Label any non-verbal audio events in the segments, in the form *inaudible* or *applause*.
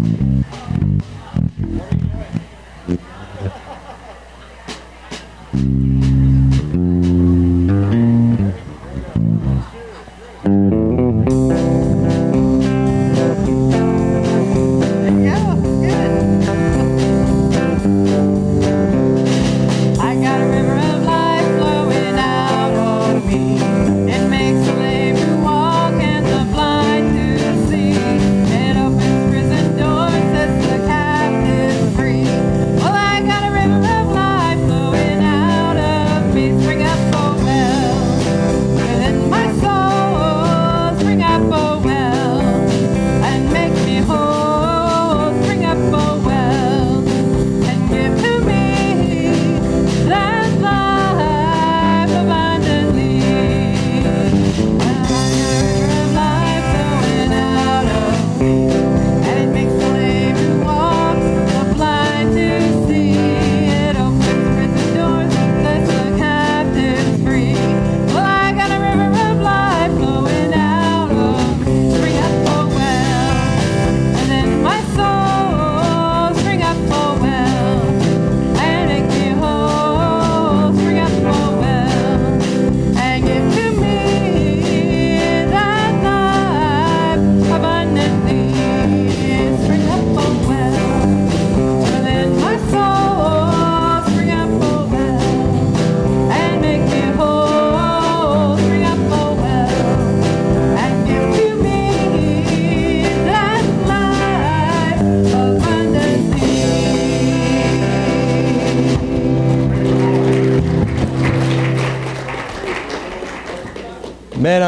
Man,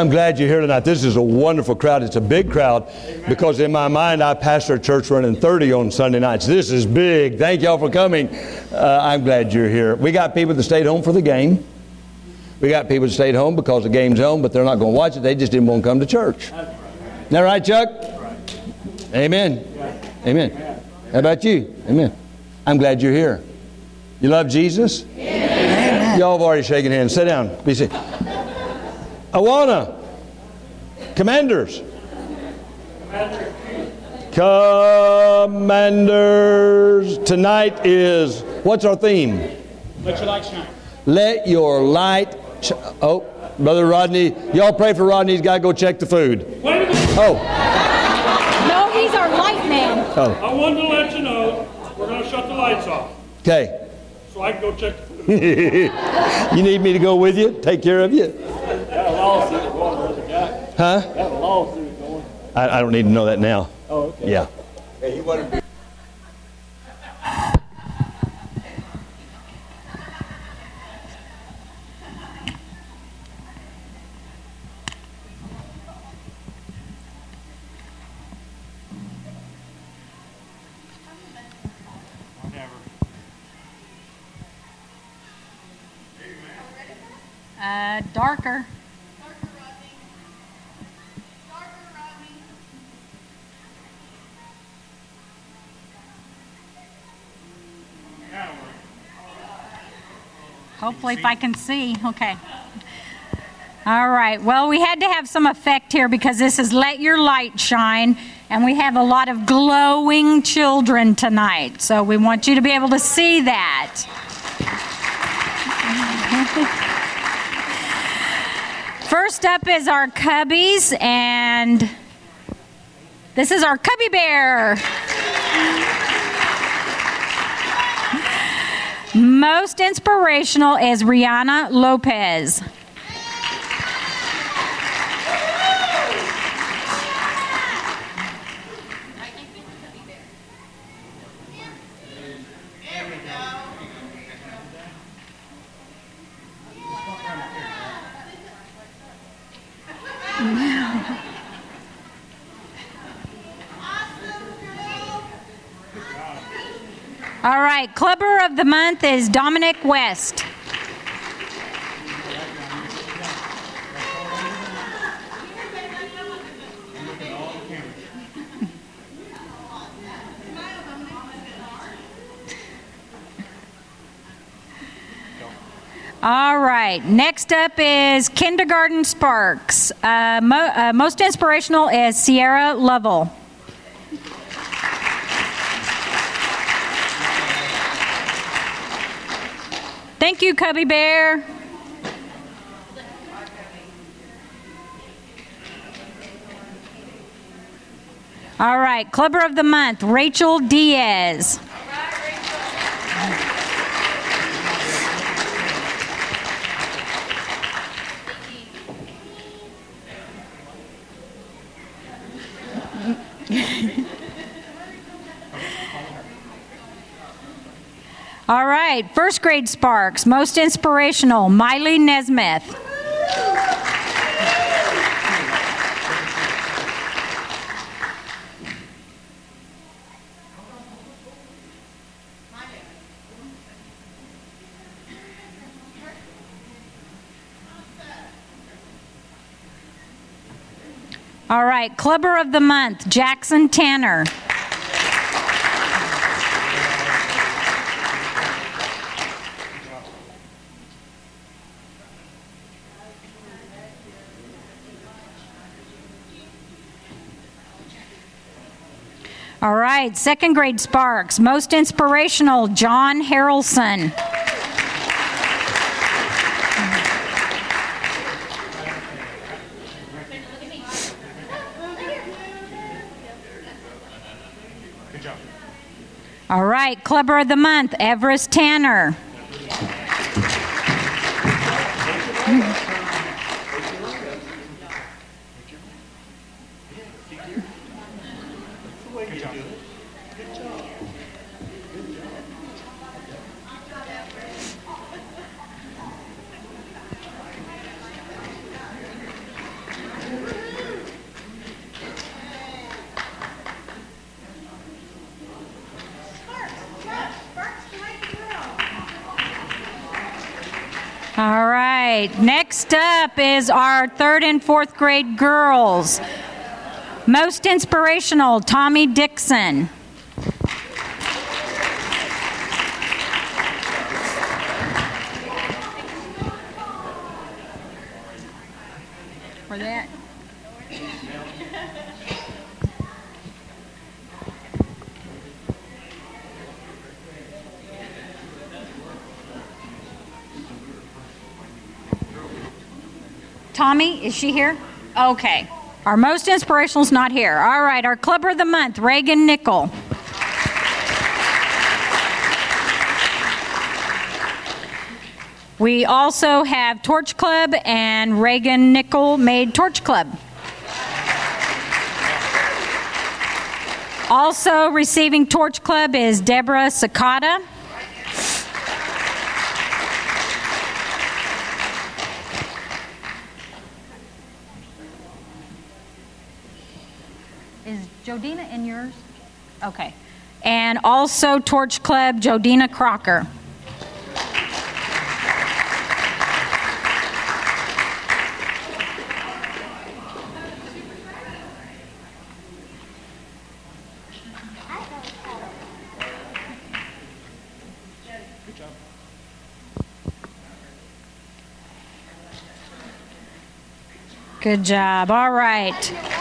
I'm glad you're here tonight. This is a wonderful crowd. It's a big crowd because in my mind, I pastor a church running 30 on Sunday nights. This is big. Thank y'all for coming. Uh, I'm glad you're here. We got people that stayed home for the game. We got people that stayed home because the game's home, but they're not going to watch it. They just didn't want to come to church. Isn't that right, Chuck? Amen. Amen. How about you? Amen. I'm glad you're here. You love Jesus? Y'all have already shaken hands. Sit down. Be seated. Awana. Commanders. Commanders. Tonight is, what's our theme? Let your light shine. Let your light. Sh- oh, Brother Rodney, y'all pray for Rodney. He's got to go check the food. Wait a minute. Oh, No, he's our light man. oh, I wanted to let you know we're going to shut the lights off okay. so I can go check the food. *laughs* you need me to go with you? Take care of you? Got a lawsuit going, Brother Jack. Huh? Got a lawsuit going. I, I don't need to know that now. Oh, okay. Yeah. Uh, Hopefully, if I can see. Okay. All right. Well, we had to have some effect here because this is Let Your Light Shine, and we have a lot of glowing children tonight. So we want you to be able to see that. First up is our cubbies, and this is our cubby bear. Most inspirational is Rihanna Lopez. Right, clubber of the month is Dominic West. All right. Next up is Kindergarten Sparks. Uh, mo- uh, most inspirational is Sierra Lovell. Thank you, Cubby Bear. All right, Clubber of the Month, Rachel Diaz. Right, first grade Sparks, most inspirational, Miley Nesmith. All right, Clubber of the Month, Jackson Tanner. Right, second grade Sparks, most inspirational, John Harrelson. All right, Clubber of the Month, Everest Tanner. Right, next up is our third and fourth grade girls. Most inspirational, Tommy Dixon. Tommy, is she here? Okay. Our most inspirational is not here. All right, our Clubber of the Month, Reagan Nickel. We also have Torch Club and Reagan Nickel made Torch Club. Also receiving Torch Club is Deborah Sakata. Is Jodina in yours? Okay. And also Torch Club, Jodina Crocker. Good job. All right.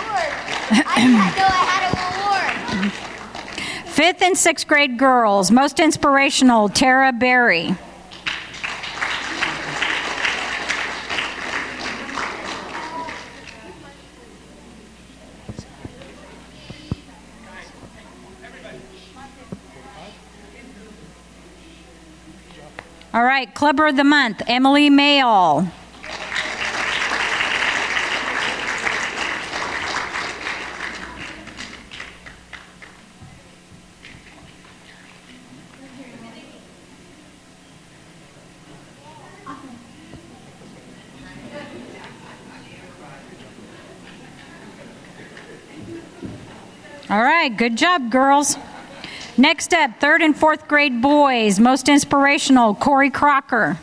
*laughs* Fifth and sixth grade girls, most inspirational, Tara Berry. All right, Clubber of the Month, Emily Mayall. All right, good job, girls. Next up, third and fourth grade boys, most inspirational, Corey Crocker.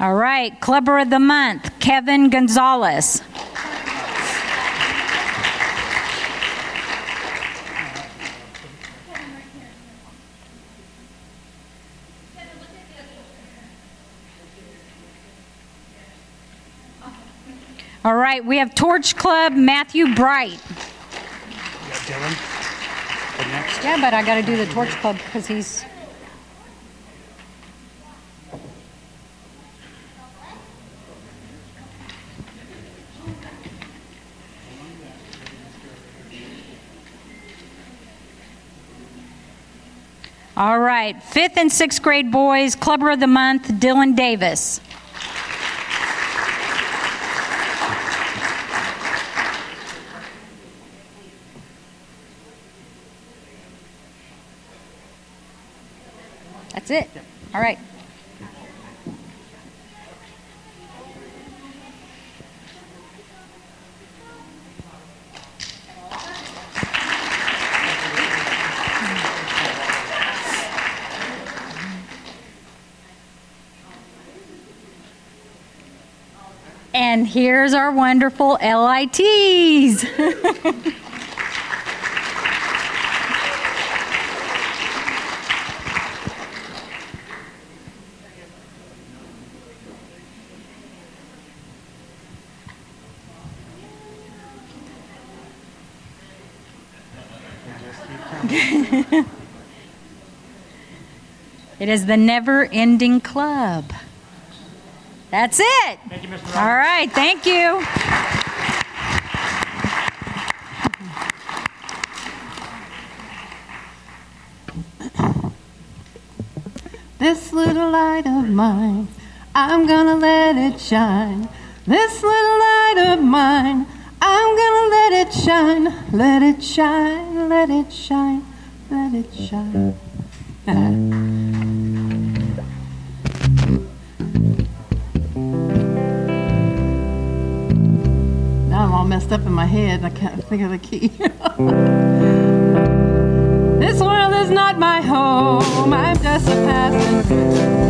All right, Clubber of the Month, Kevin Gonzalez. All right, we have Torch Club, Matthew Bright. Dylan, next. Yeah, but I got to do the Torch Club because he's. All right, fifth and sixth grade boys, Clubber of the Month, Dylan Davis. That's it. All right. And here's our wonderful LITs. *laughs* *laughs* it is the never ending club. That's it. Thank you, Mr. All right, thank you. This little light of mine, I'm gonna let it shine. This little light of mine, let it shine, let it shine, let it shine, let it shine. *laughs* now I'm all messed up in my head I can't think of the key. *laughs* this world is not my home, I'm just a passenger.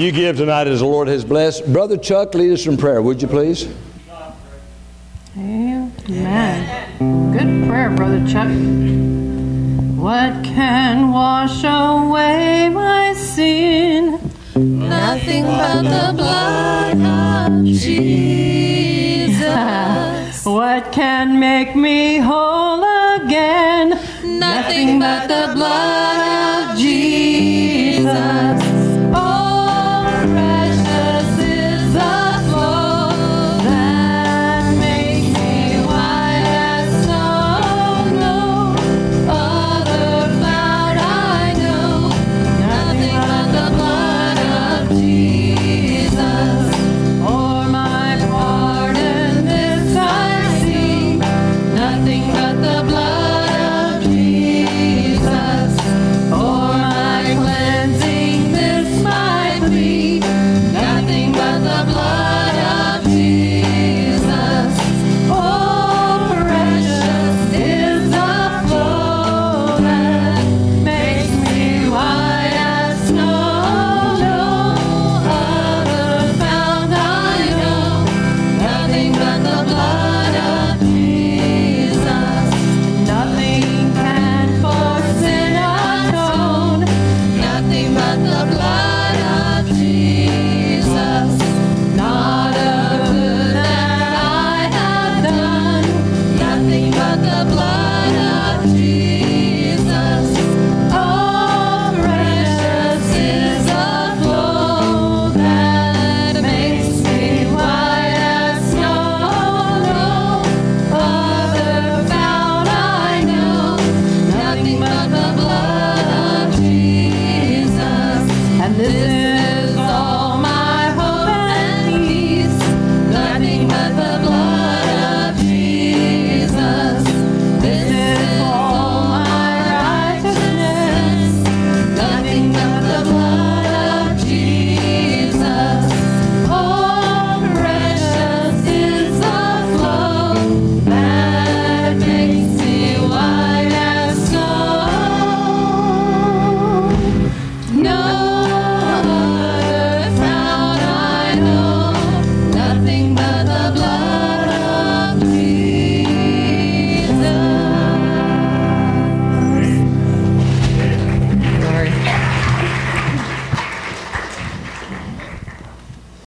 you give tonight as the Lord has blessed. Brother Chuck, lead us in prayer, would you please? Amen. Good prayer, Brother Chuck. What can wash away my sin? Nothing but the blood of Jesus. *laughs* what can make me whole again? Nothing but the blood of Jesus.